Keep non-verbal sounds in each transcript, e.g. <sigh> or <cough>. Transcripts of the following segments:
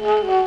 Mm-hmm. <laughs>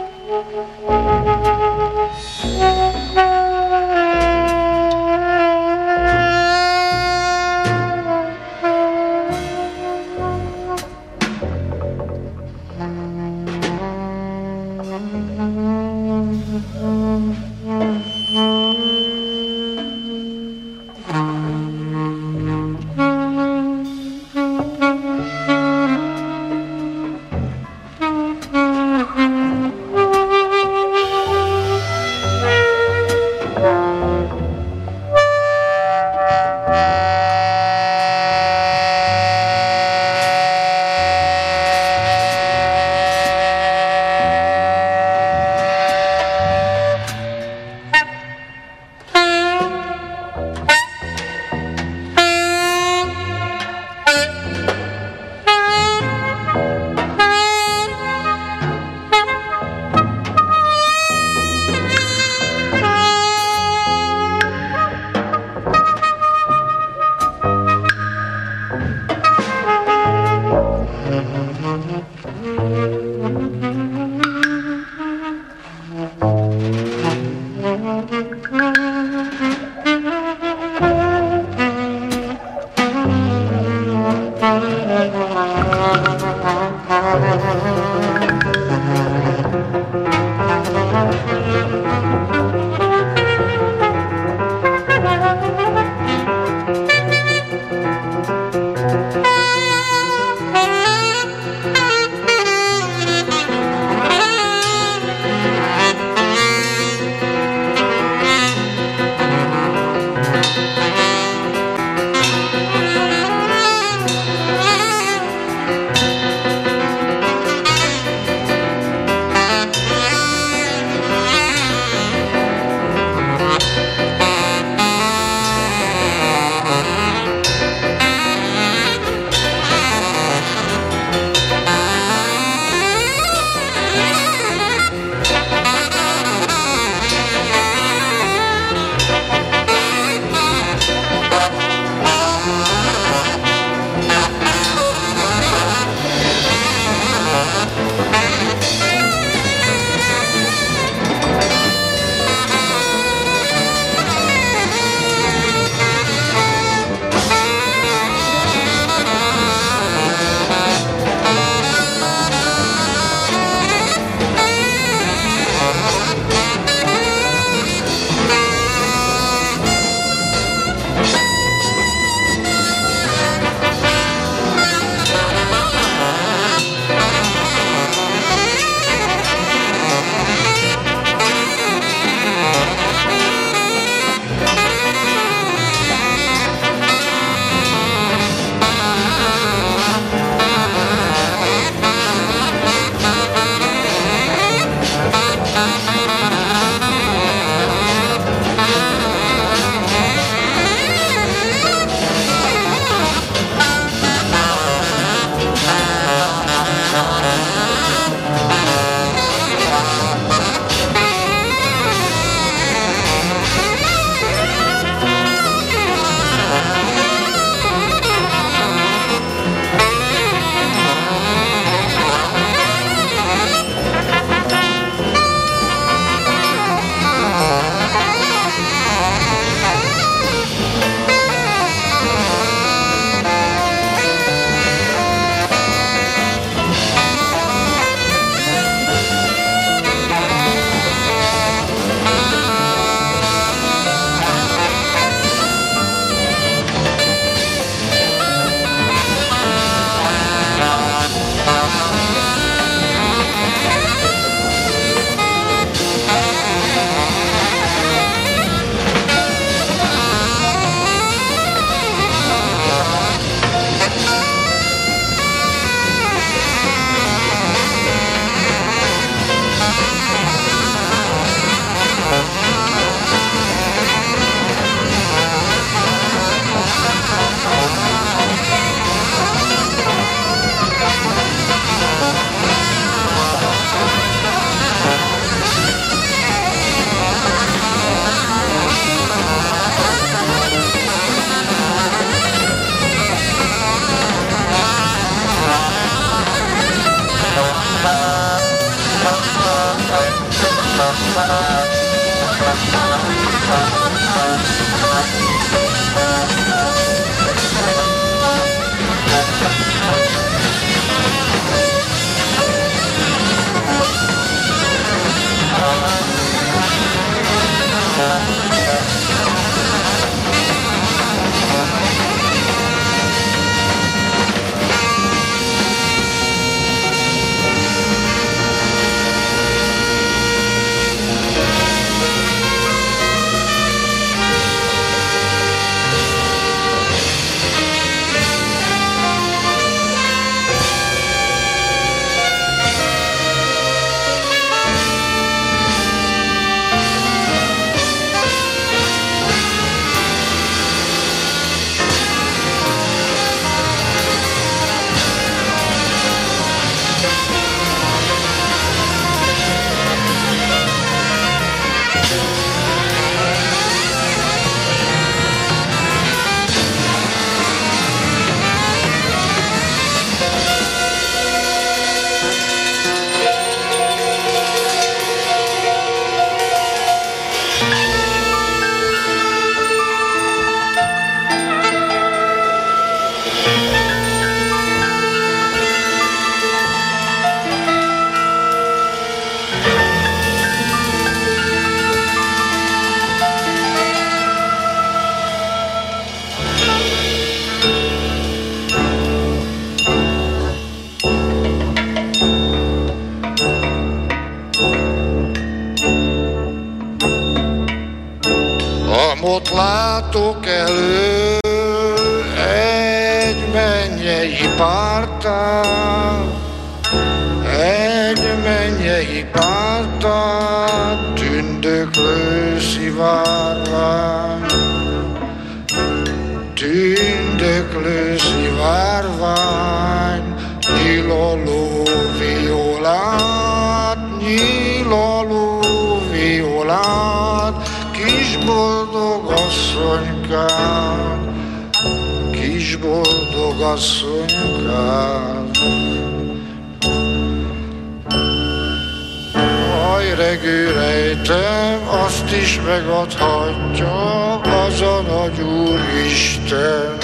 méregű rejtem, azt is megadhatja az a nagy Úristen.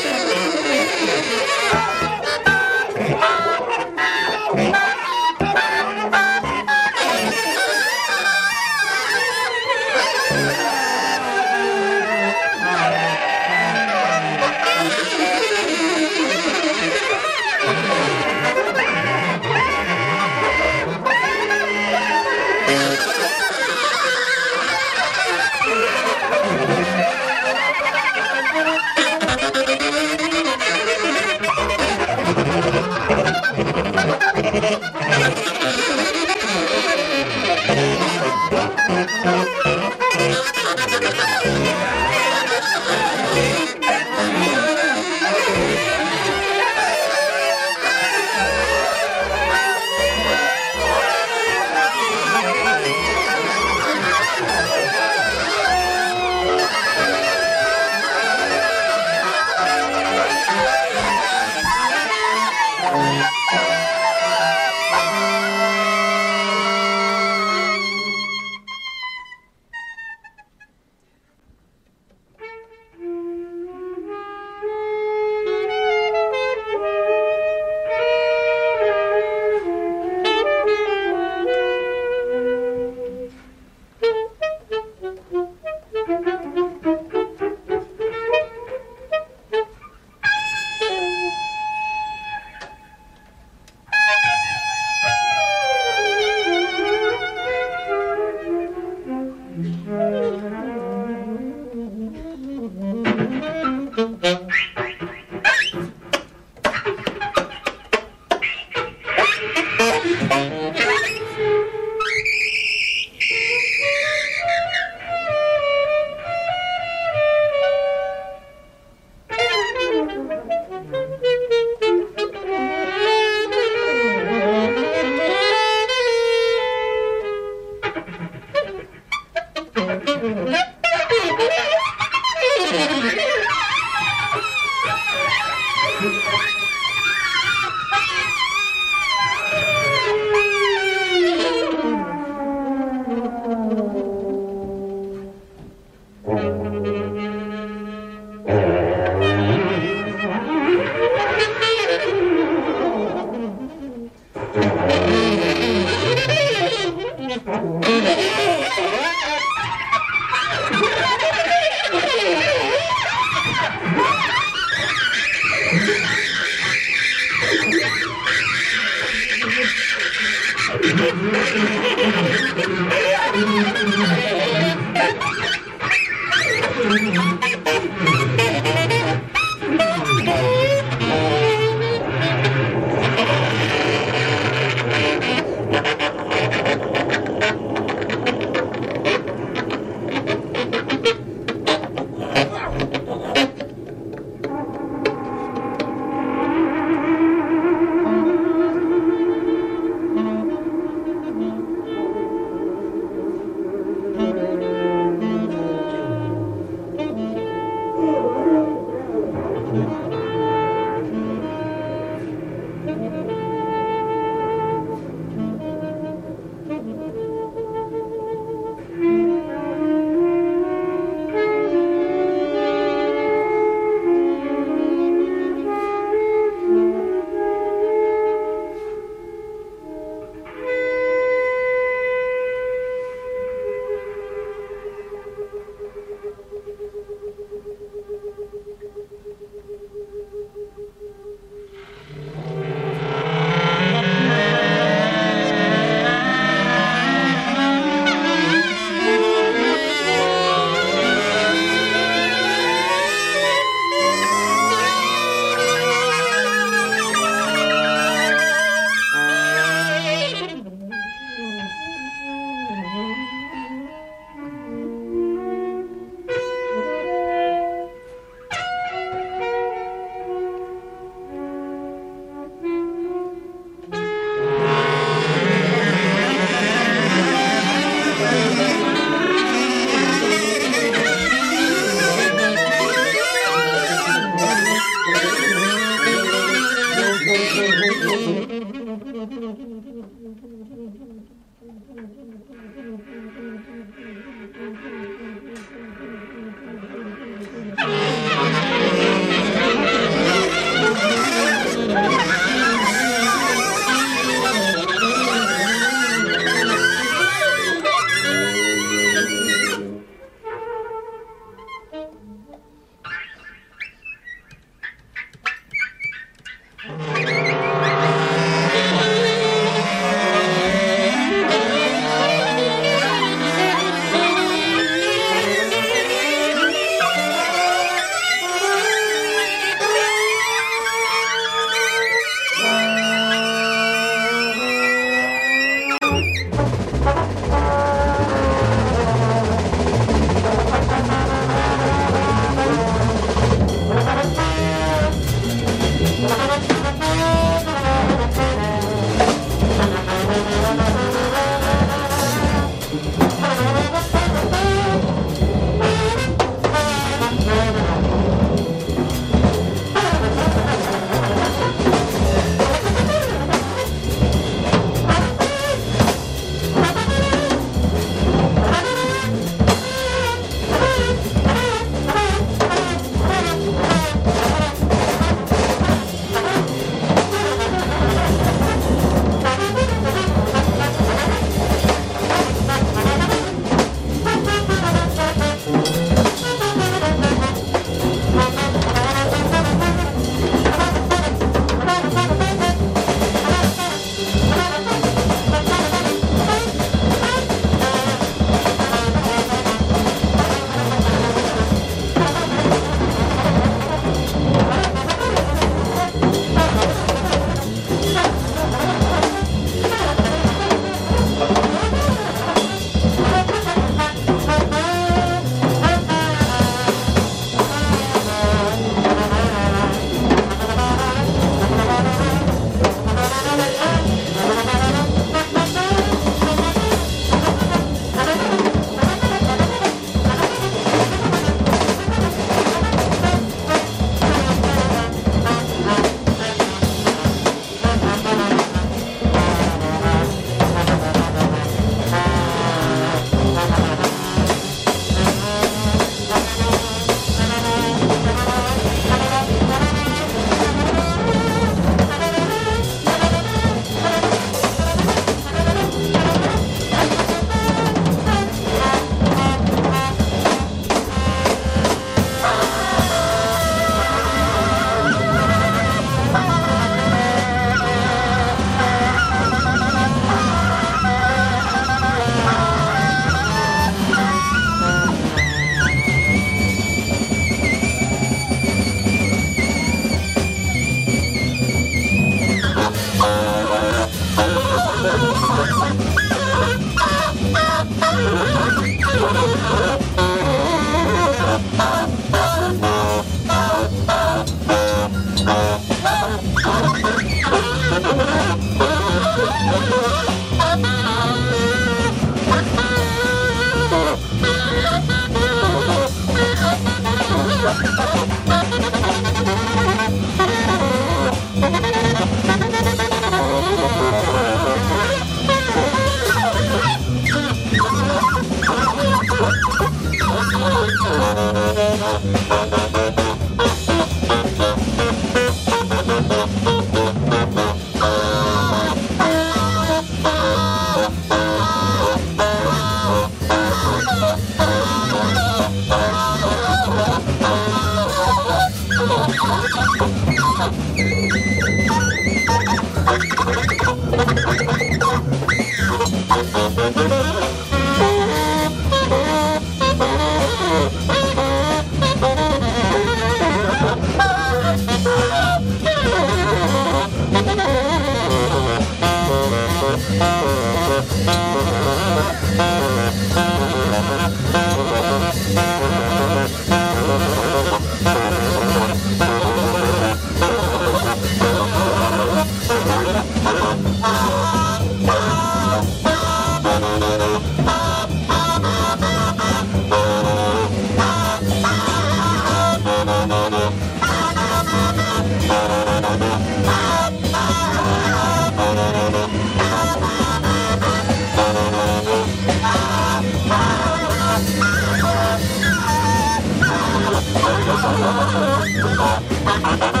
Ha ha ha!